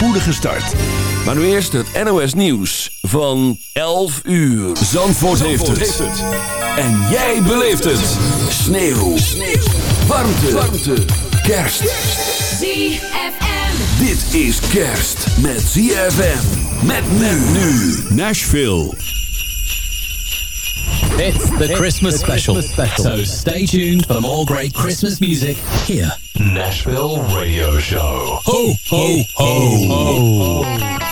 spoedige start. Maar nu eerst het NOS Nieuws van 11 uur. Zandvoort, heeft, het. En jij beleeft het. Sneeuw. Sneeuw. Warmte. Warmte. Kerst. ZFM. Dit is kerst met ZFM. Met men nu. Nashville. It's the Christmas special. So stay tuned for more great Christmas music here. Nashville Radio Show. Ho, ho, ho, ho. Out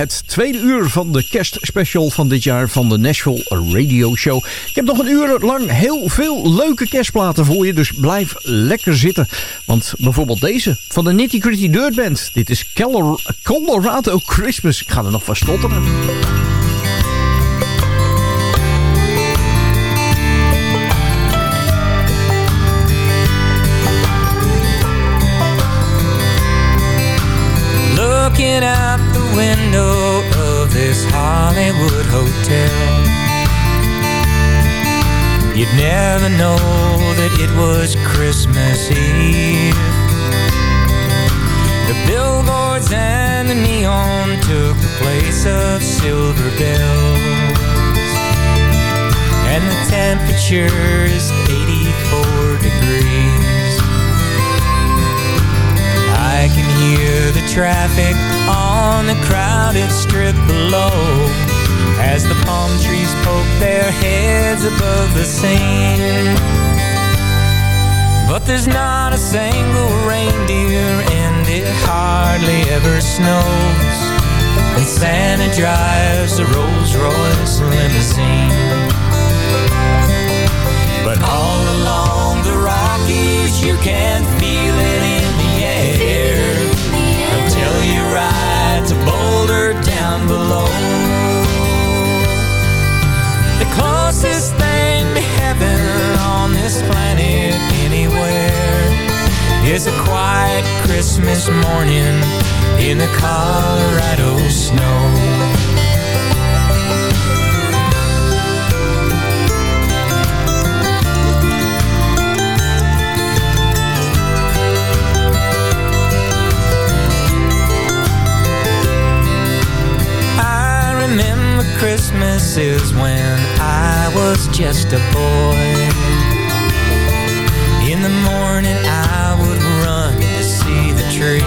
het tweede uur van de kerstspecial van dit jaar van de Nashville Radio Show. Ik heb nog een uur lang heel veel leuke kerstplaten voor je, dus blijf lekker zitten. Want bijvoorbeeld deze van de Nitty Gritty Dirt Band. Dit is Color- Colorado Christmas. Ik ga er nog van stotteren. Looking out window of this Hollywood hotel. You'd never know that it was Christmas Eve. The billboards and the neon took the place of silver bells. And the temperature is 84 hear the traffic on the crowded strip below. As the palm trees poke their heads above the scene. But there's not a single reindeer and it hardly ever snows. And Santa drives a Rolls Royce limousine. But all along the Rockies you can feel it you ride to Boulder down below The closest thing to heaven on this planet anywhere is a quiet Christmas morning in the Colorado snow. Christmas is when I was just a boy. In the morning I would run to see the tree.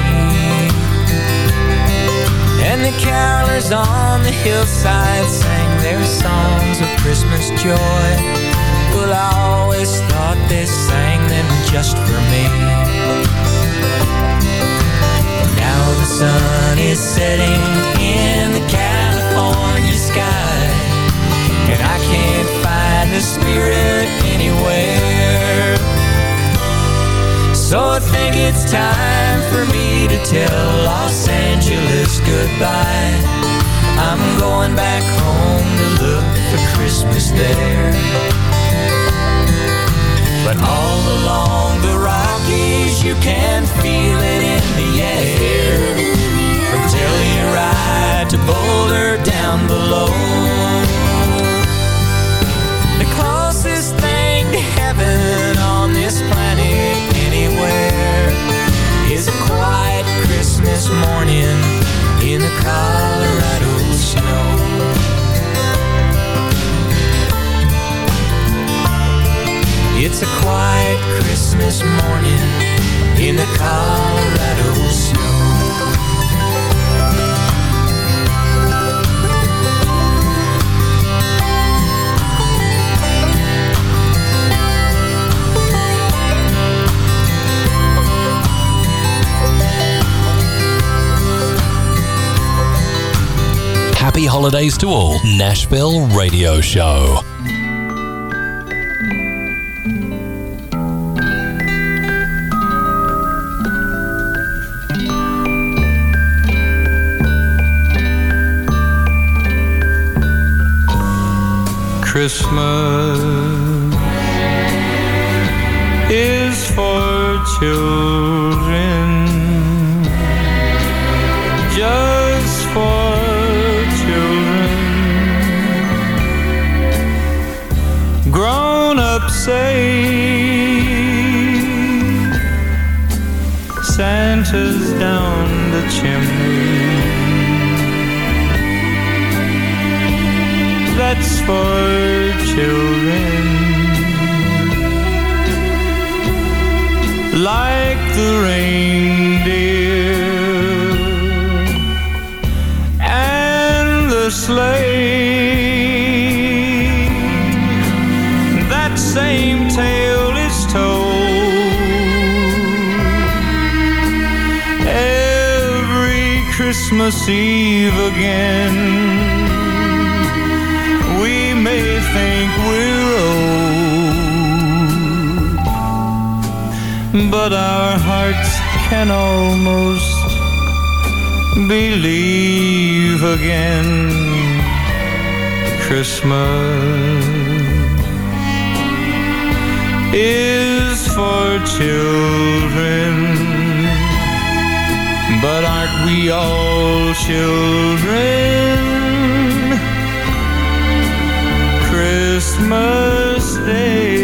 And the carolers on the hillside sang their songs of Christmas joy. Well, I always thought they sang them just for me. Now the sun is setting in the California sky. And I can't find the spirit anywhere. So I think it's time for me to tell Los Angeles goodbye. I'm going back home to look for Christmas there. But all along the Rockies you can feel it in the air Telluride to Boulder down below. The closest thing to heaven on this planet anywhere Is a quiet Christmas morning in the Colorado snow. It's a quiet Christmas morning in the Colorado Happy holidays to all. Nashville Radio Show. Christmas is for children, Santa's down the chimney. that's for children. Like the reindeer and the sleigh, Christmas Eve again we may think we're old, but our hearts can almost believe again. Christmas is for children, but aren't we all children? Christmas Day.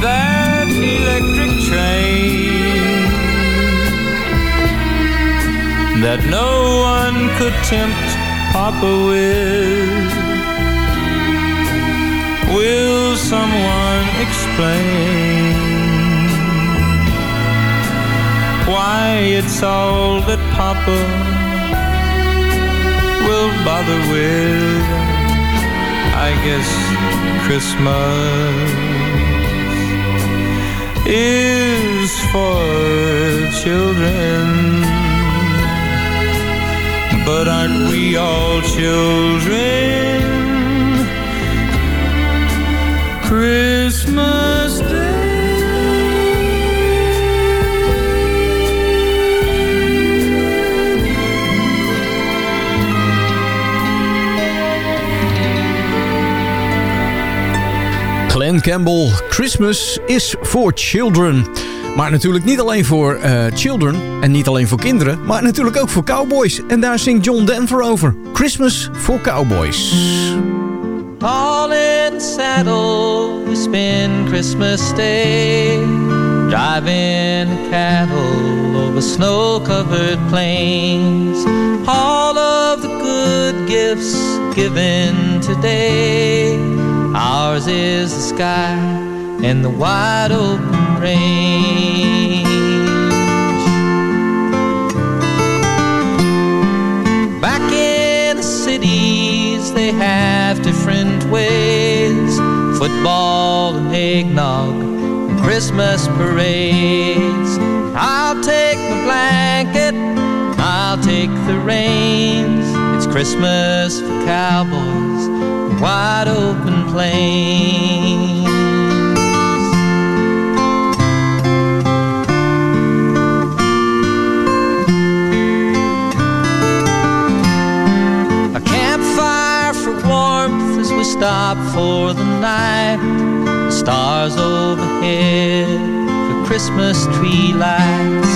That electric train that no one could tempt Papa with. Will someone explain why it's all that Papa will bother with? I guess Christmas is for children But aren't we all children? Christmas Glenn Campbell, Christmas is for children. Maar natuurlijk niet alleen voor uh, children en niet alleen voor kinderen, maar natuurlijk ook voor cowboys. En daar zingt John Denver over. Christmas for Cowboys. All in saddle, we spend Christmas Day Driving cattle over snow-covered plains All of the good gifts given today Ours is the sky and the wide open range. Back in the cities they have different ways. Football and eggnog and Christmas parades. I'll take the blanket, I'll take the reins. It's Christmas for cowboys wide open plains A campfire for warmth as we stop for the night. Stars overhead for Christmas tree lights.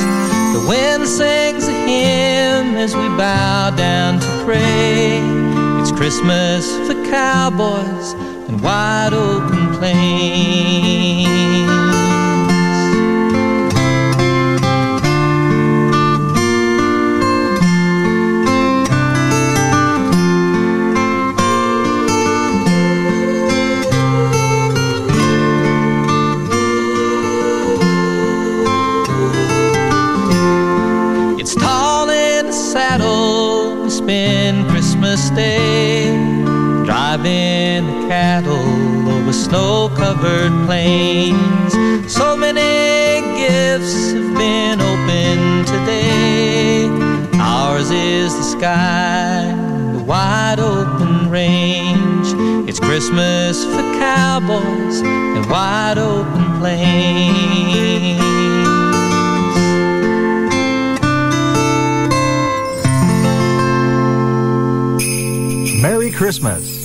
The wind sings a hymn as we bow down to pray. It's Christmas for cowboys and wide open plains. Snow-covered plains. So many gifts have been opened today. Ours is the sky, the wide open range. It's Christmas for cowboys and wide open plains. Merry Christmas. Christmas,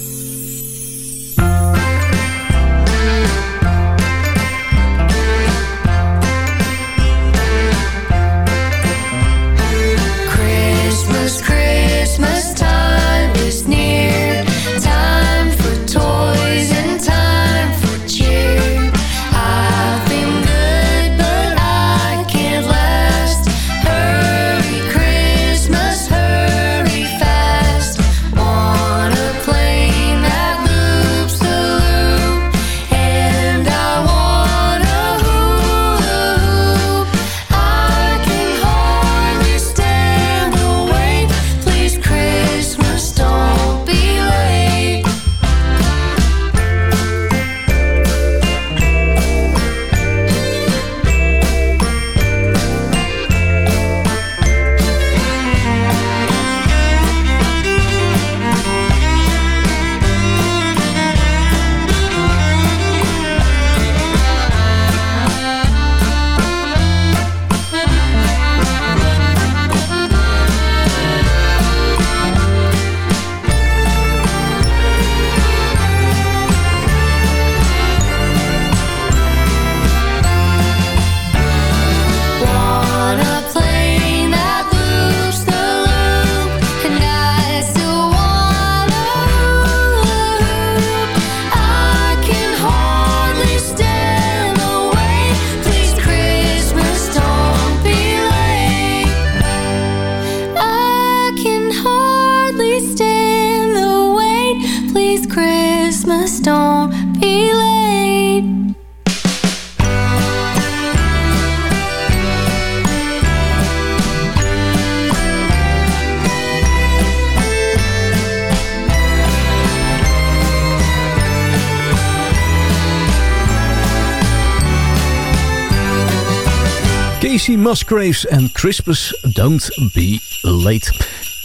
Musgraves en Christmas Don't Be Late.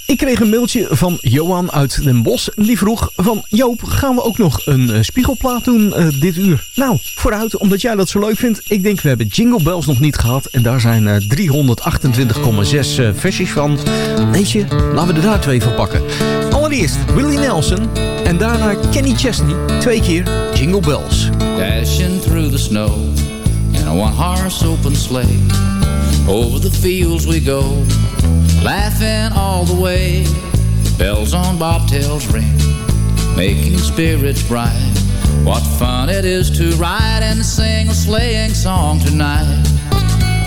Ik kreeg een mailtje van Johan uit Den Bosch. Die vroeg van Joop, gaan we ook nog een eh, spiegelplaat doen eh, dit uur? Nou, vooruit, omdat jij dat zo leuk vindt. Ik denk, we hebben Jingle Bells nog niet gehad. En daar zijn eh, 328,6 eh, versies van. Weet je, laten we er daar twee van pakken. Allereerst Willie Nelson. En daarna Kenny Chesney. Twee keer Jingle Bells. Dashing through the snow in a one-horse open sleigh. Over the fields we go, laughing all the way. Bells on bobtails ring, making spirits bright. What fun it is to ride and sing a sleighing song tonight.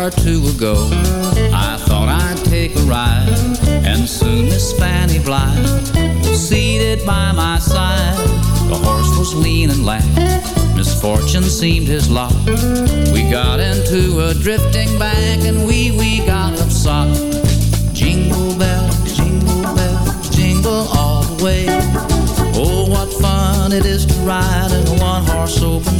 Or two ago, I thought I'd take a ride, and soon Miss Fanny Bright was seated by my side. The horse was lean and lank, misfortune seemed his lot. We got into a drifting bank, and we we got upside. Jingle bell, jingle bell, jingle all the way. Oh, what fun it is to ride in a one-horse open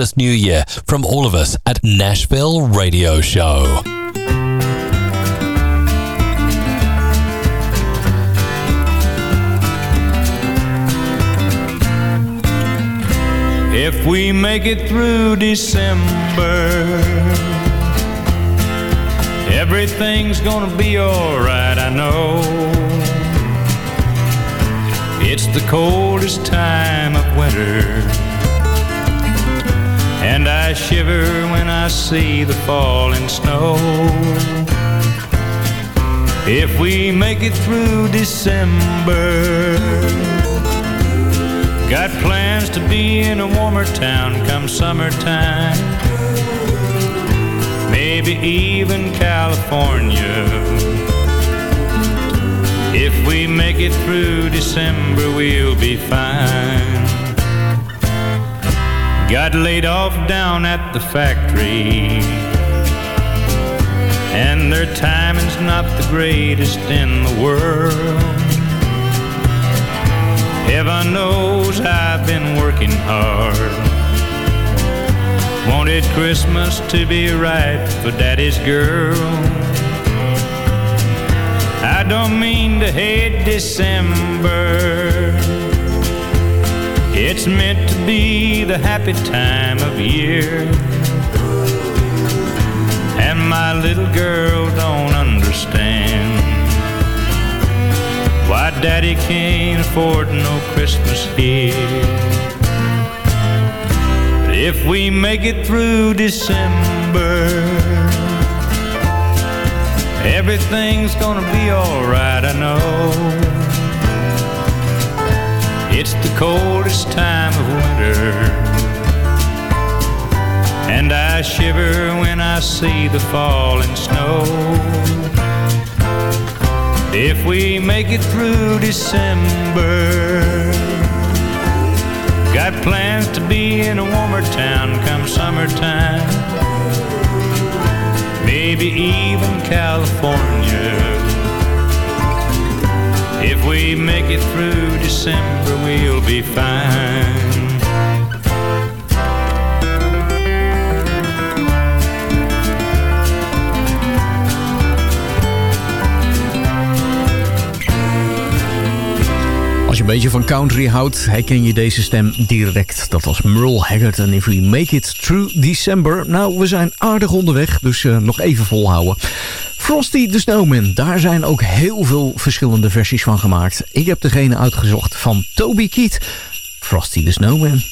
Fabulous New Year from all of us at Nashville Radio Show. If we make it through December, everything's gonna be alright, I know. It's the coldest time of winter, and I shiver when I see the falling snow. If we make it through December, Got plans to be in a warmer town come summertime. Maybe even California. If we make it through December, we'll be fine. Got laid off down at the factory. And their timing's not the greatest in the world. Heaven knows I've been working hard. Wanted Christmas to be right for Daddy's girl. I don't mean to hate December. It's meant to be the happy time of year. And my little girl don't understand why daddy can't afford no Christmas here. But if we make it through December, everything's gonna be alright, I know. Coldest time of winter. And I shiver when I see the falling snow. If we make it through December, got plans to be in a warmer town come summertime. Maybe even California. We make it through December, we'll be fine. Als je een beetje van country houdt, herken je deze stem direct. Dat was Merle Haggard en If We Make It Through December. Nou, we zijn aardig onderweg, dus uh, nog even volhouden. Frosty the Snowman, daar zijn ook heel veel verschillende versies van gemaakt. Ik heb degene uitgezocht van Toby Keith, Frosty the Snowman.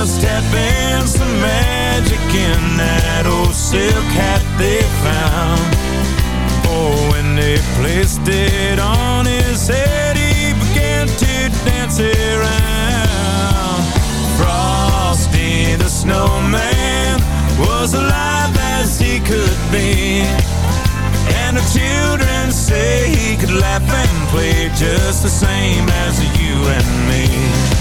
Must have been some magic in that old silk hat they found. For when they placed it on his head, he began to dance around. Frosty the snowman was alive as he could be. And the children say he could laugh and play just the same as you and me.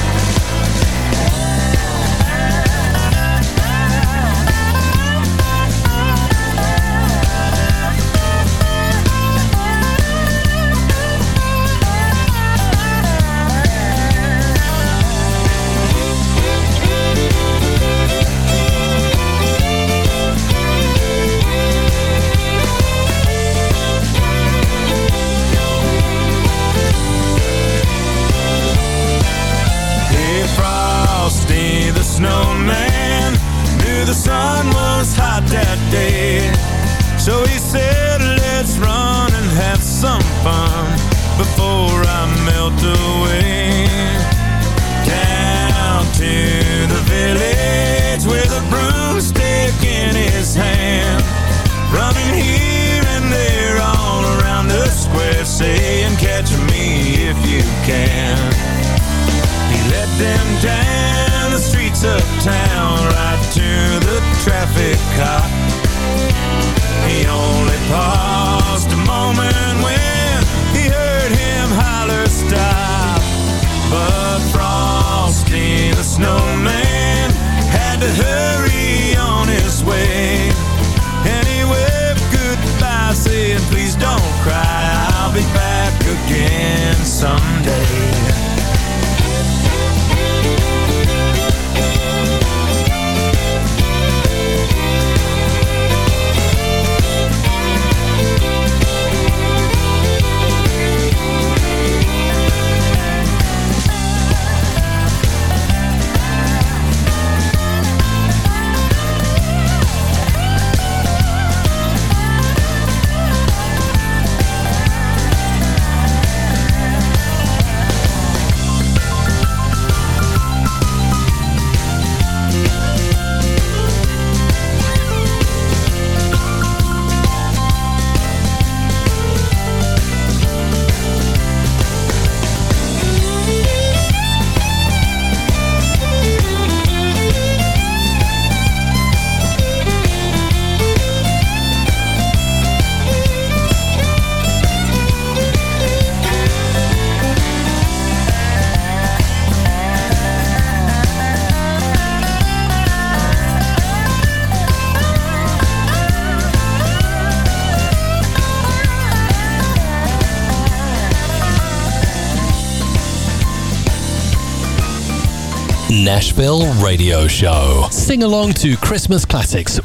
Nashville Radio Show. Sing along to Christmas classics.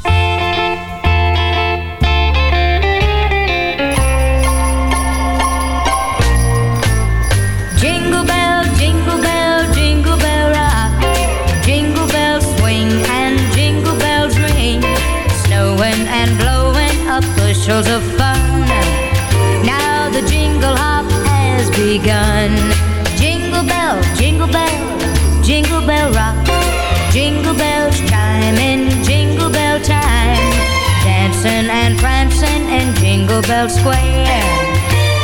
Jingle bell, jingle bell, jingle bell rock. Jingle bells swing and jingle bells ring. Snowing and blowing up bushels of fun. Now the jingle hop has begun. Jingle bell rock. Jingle bells chime in jingle bell time. Dancing and prancing in Jingle Bell Square.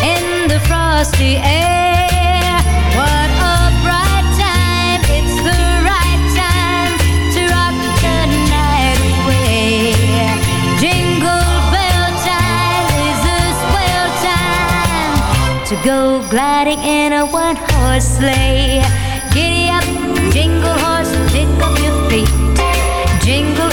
In the frosty air. What a bright time. It's the right time to rock the night away. Jingle bell time is a swell time to go gliding in a one horse sleigh. Giddy jingle horse, pick up your feet. Jingle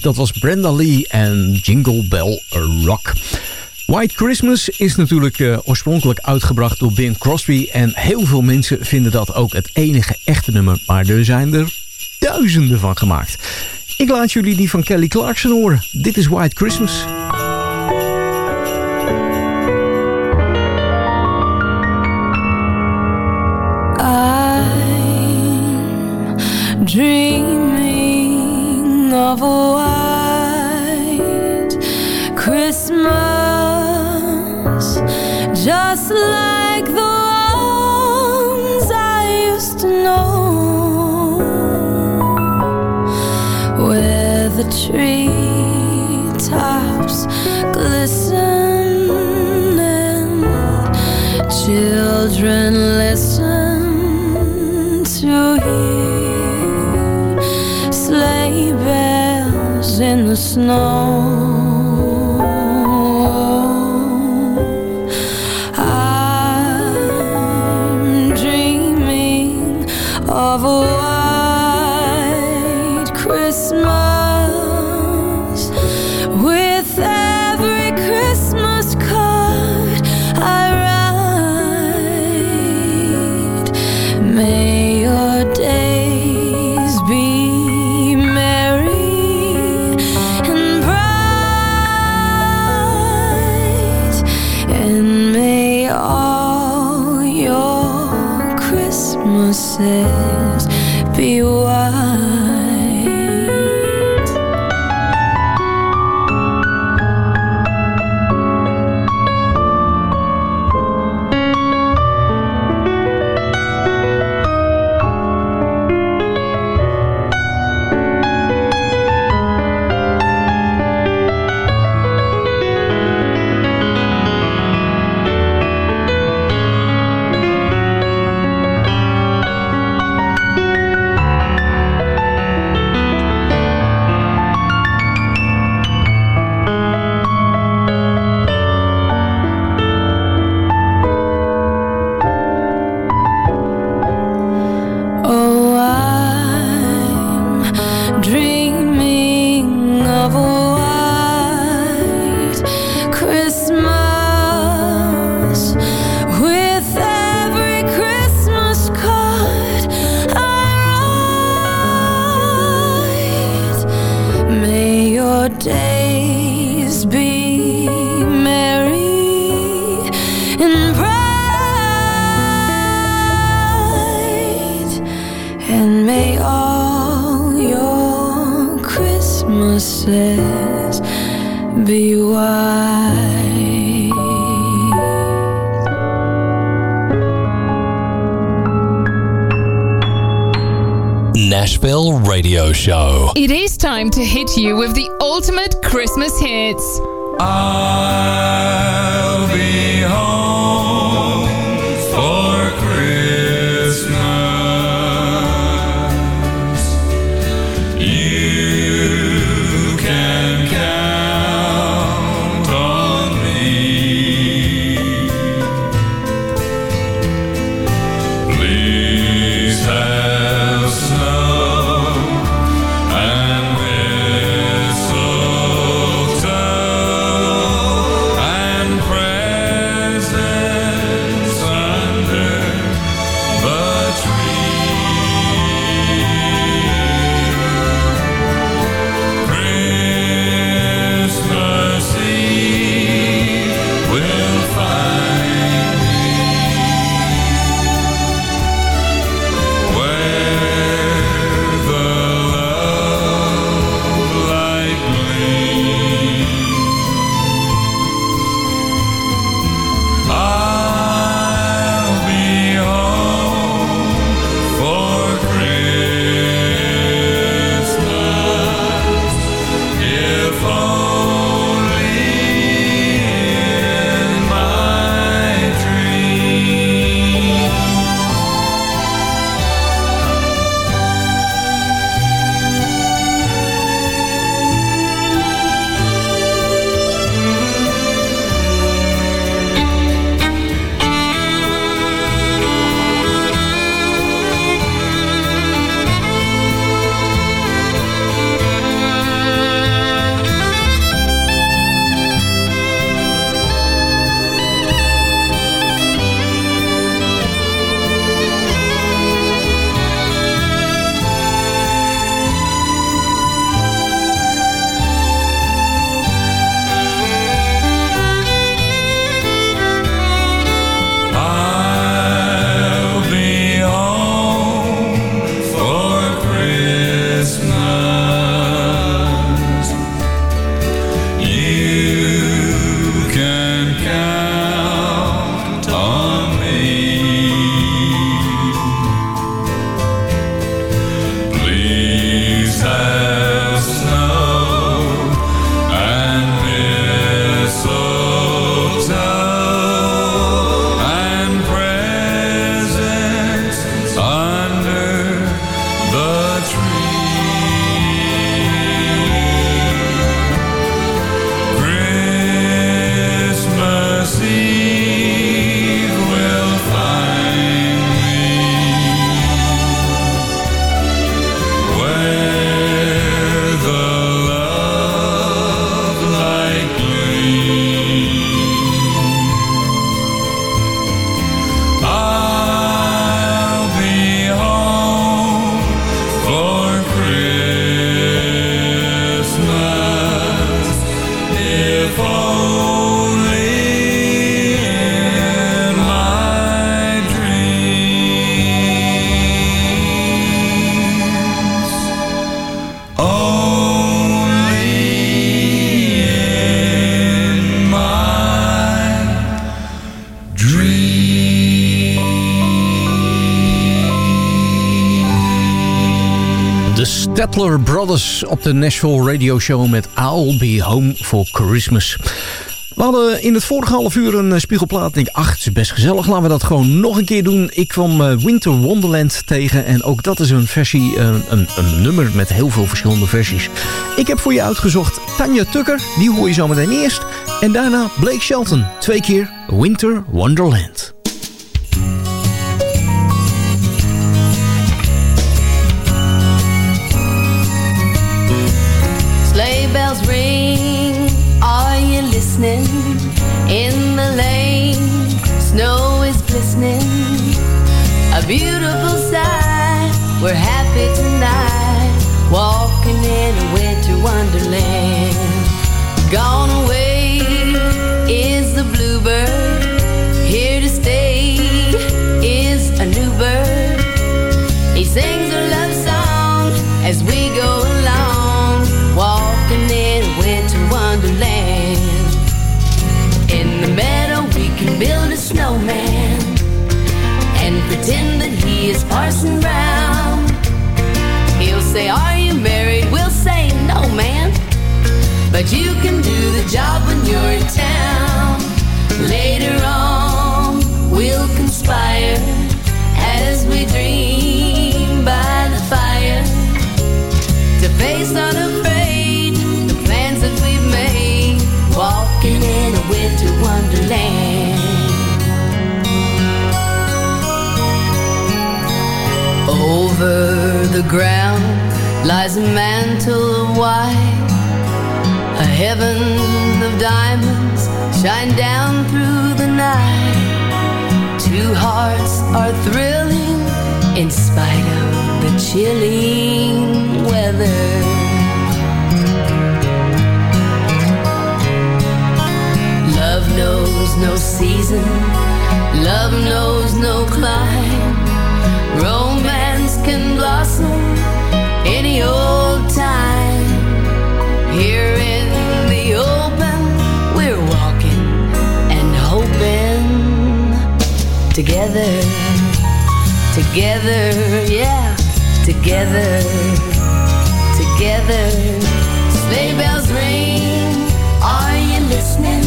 Dat was Brenda Lee en Jingle Bell Rock. White Christmas is natuurlijk eh, oorspronkelijk uitgebracht door Bing Crosby. En heel veel mensen vinden dat ook het enige echte nummer. Maar er zijn er duizenden van gemaakt. Ik laat jullie die van Kelly Clarkson horen. Dit is White Christmas. Of a white Christmas, just like the ones I used to know, where the tree tops glisten and children snow. Nashville radio show. It is time to hit you with the ultimate Christmas hits. I'll be home. Statler Brothers op de Nashville Radio Show met I'll Be Home for Christmas. We hadden in het vorige half uur een eh, spiegelplaat. Ik ach, het is best gezellig. Laten we dat gewoon nog een keer doen. Ik kwam eh, Winter Wonderland tegen. En ook dat is een versie, eh, een, een nummer met heel veel verschillende versies. Ik heb voor je uitgezocht Tanja Tucker. Die hoor je zo meteen eerst. En daarna Blake Shelton. Twee keer Winter Wonderland. You can do the job when you're in town. Later on, we'll conspire as we dream by the fire to face unafraid the plans that we've made, walking in a winter wonderland. Over the ground lies a mantle of white, heaven of diamonds shine down through the night. Two hearts are thrilling in spite of the chilling weather. Love knows no season, love knows no clime. Romance can blossom any old time. Here together, together, yeah, together, together. Sleigh bells ring, are you listening?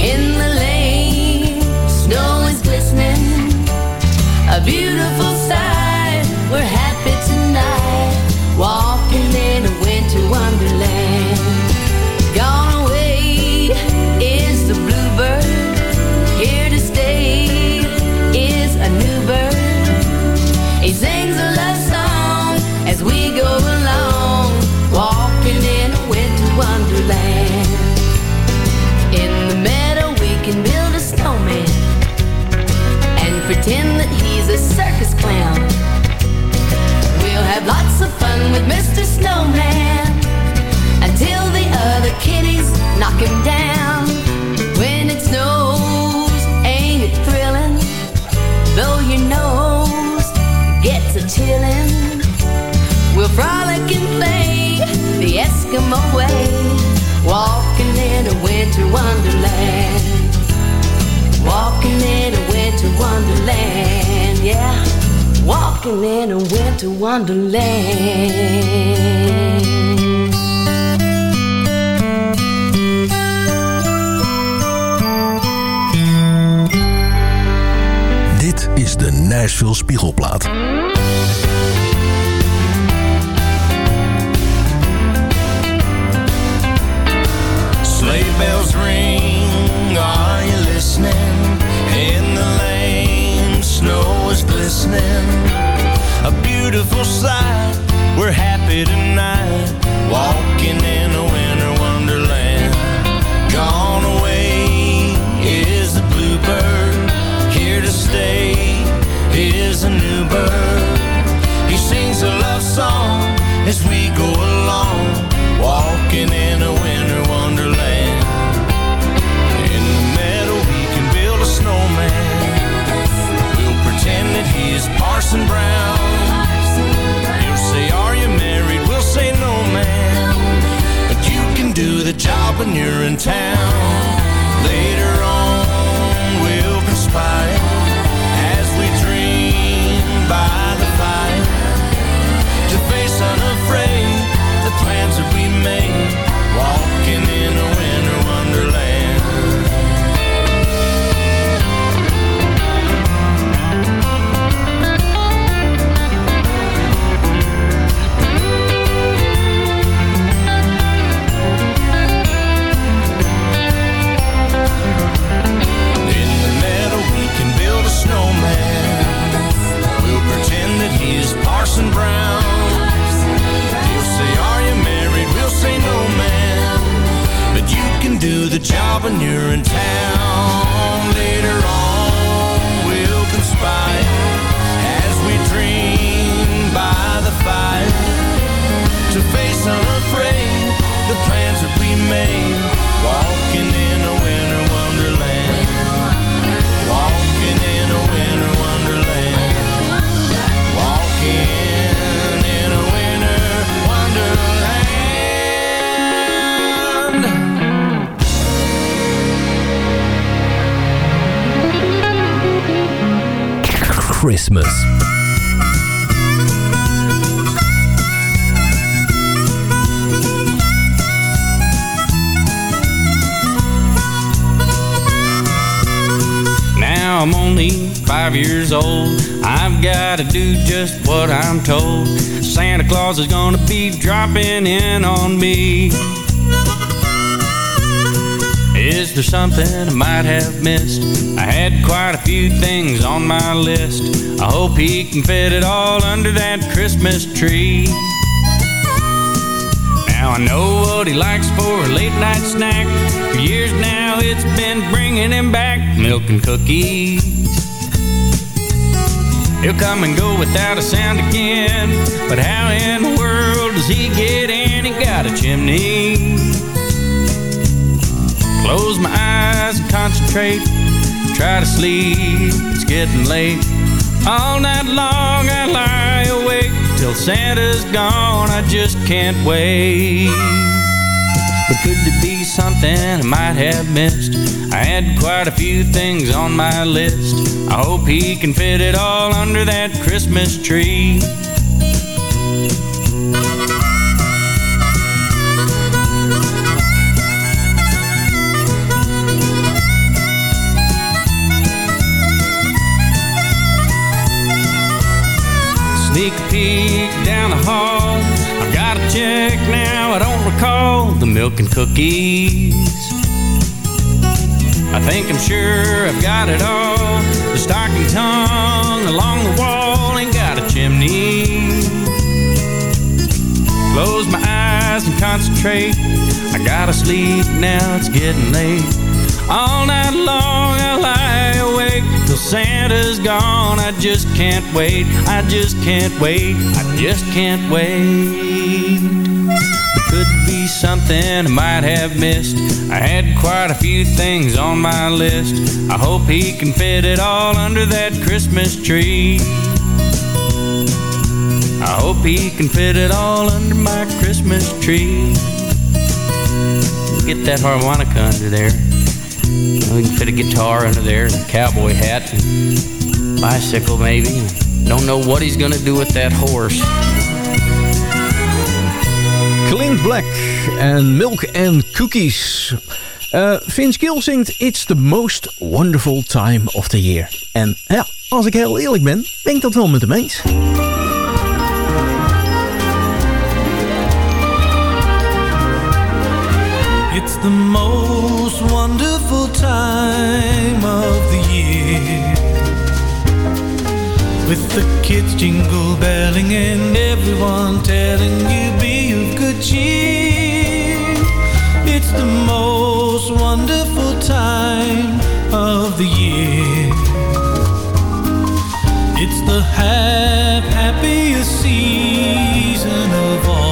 In the lane, snow is glistening. A beautiful sight, we're happy tonight, walking in a winter wonderland. With Mr. Snowman until the other kitties knock him down. When it snows, ain't it thrilling? Though your nose gets a chillin', we'll frolic and play the Eskimo way, walking in a winter wonderland. Walking in a winter wonderland. Walking in a winter wonderland. Dit is de Nashville Spiegelplaat. Sleigh bells ring, are you listening? In the lane, snow is glistening. A beautiful sight, we're happy tonight. Walking in a winter wonderland. Gone away is the bluebird. Here to stay is a new bird. He sings a love song as we go along. Walking in a winter and Brown. You'll say, are you married? We'll say, no, man. But you can do the job when you're in town. Later on, we'll conspire as we dream by the fire to face unafraid the plans that we made. Walk he can fit it all under that Christmas tree. Now I know what he likes for a late night snack. For years now it's been bringing him back milk and cookies. He'll come and go without a sound again. But how in the world does he get in? He got a chimney. Close my eyes and concentrate. Try to sleep, it's getting late. All night long I lie awake till Santa's gone. I just can't wait. But could there be something I might have missed? I had quite a few things on my list. I hope he can fit it all under that Christmas tree. Sneak a peek down the hall. I've got to check now. I don't recall the milk and cookies. I think I'm sure I've got it all. The stocking tongue along the wall ain't got a chimney. Close my eyes and concentrate. I gotta sleep now, it's getting late. All night long I lie awake till Santa's gone. I just can't wait. I just can't wait. I just can't wait. Could be something I might have missed. I had quite a few things on my list. I hope he can fit it all under that Christmas tree. I hope he can fit it all under my Christmas tree. Get that harmonica under there. We can fit a guitar under there, and a cowboy hat, and bicycle maybe. Don't know what he's gonna do with that horse. Clint Black en Milk and Cookies. Eh, Vince Gill zingt It's the most wonderful time of the year. En ja, als ik heel eerlijk ben, ben ik dat wel met hem eens. It's the most wonderful time of the year. With the kids jingle belling and everyone telling you be of good cheer. It's the most wonderful time of the year. It's the hap happiest season of all.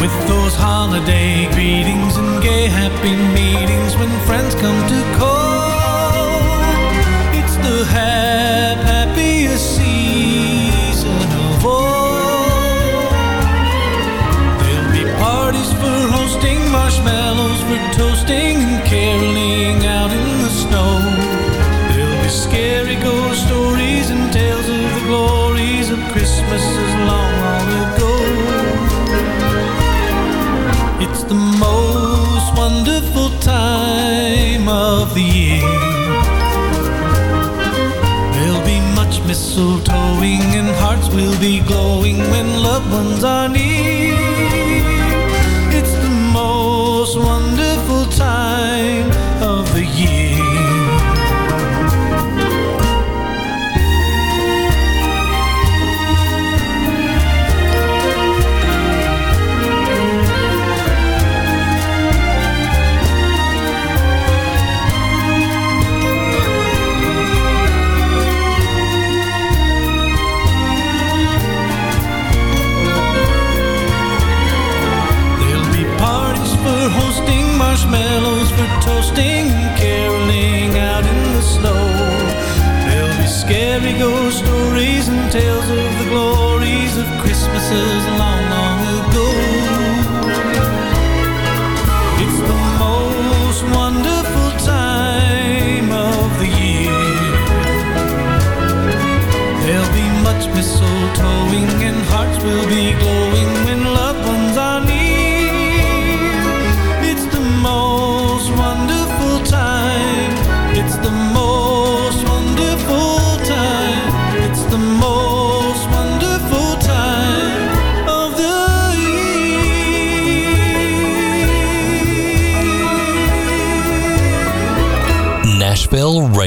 With those holiday greetings happy meetings when friends come to call. It's the hap happiest season of all. There'll be parties for hosting, marshmallows for toasting, and caroling mistletoeing and hearts will be glowing when loved ones are near.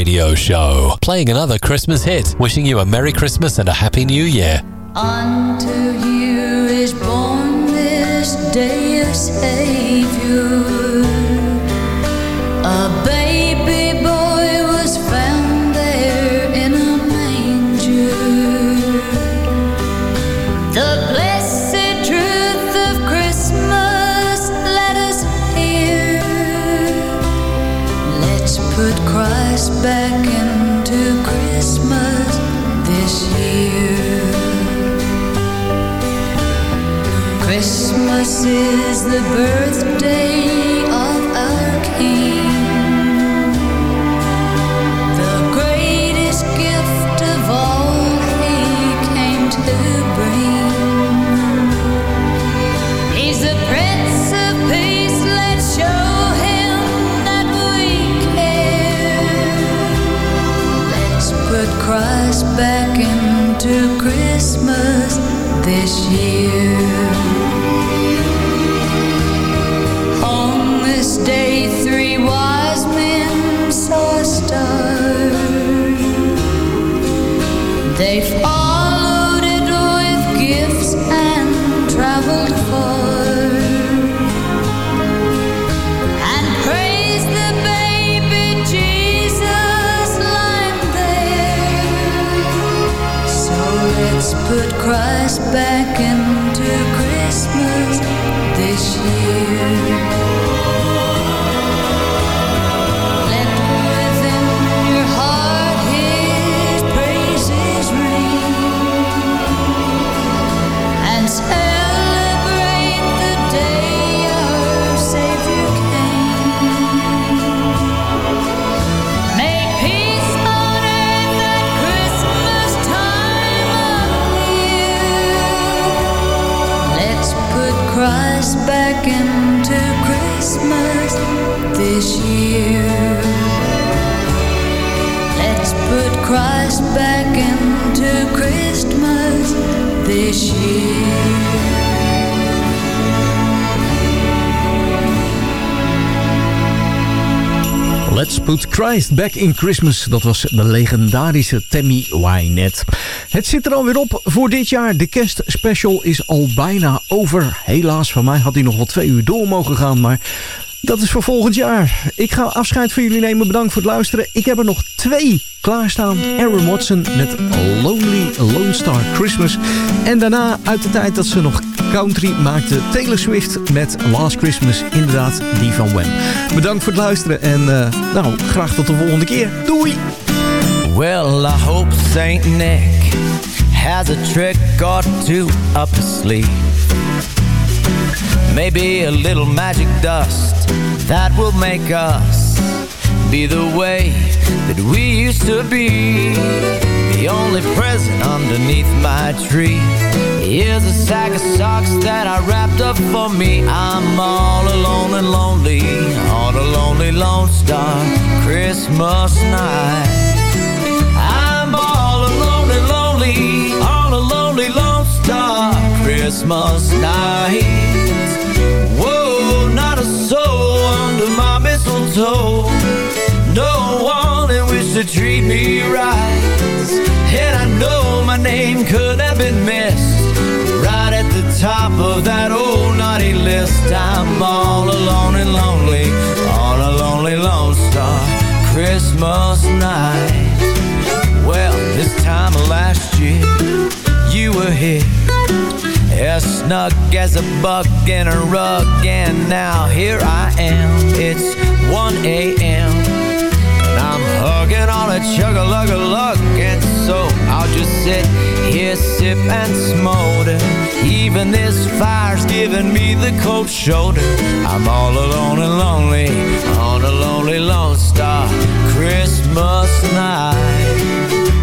Radio Show. Playing another Christmas hit. Wishing you a Merry Christmas and a Happy New Year. Unto back into Christmas this year. Back into put Christ back in Christmas. Dat was de legendarische Tammy Wynette. Het zit er alweer op voor dit jaar. De kerstspecial is al bijna over. Helaas, van mij had hij nog wel twee uur door mogen gaan. Maar dat is voor volgend jaar. Ik ga afscheid van jullie nemen. Bedankt voor het luisteren. Ik heb er nog twee klaarstaan. Aaron Watson met Lonely Lone Star Christmas. En daarna uit de tijd dat ze nog country maakte... Taylor Swift met Last Christmas. Inderdaad, die van Wham. Bedankt voor het luisteren. En uh, nou, graag tot de volgende keer. Doei! Well, I hope St. Nick has a trick or two up. Maybe a little magic dust that will make us be the way that we used to be. The only present underneath my tree is a sack of socks that I wrapped up for me. I'm all alone and lonely on a lonely Lone Star Christmas night. Christmas night. Whoa, not a soul under my mistletoe. No one that wished to treat me right. And I know my name could have been missed right at the top of that old naughty list. I'm all alone and lonely on a lonely Lone Star Christmas night. Well, this time last year, you were here. As snug as a bug in a rug And now here I am. It's 1 a.m. And I'm hugging on a chug-a-lug-a-lug And so I'll just sit here, sip and smolder Even this fire's giving me the cold shoulder. I'm all alone and lonely On a lonely Lone Star Christmas night.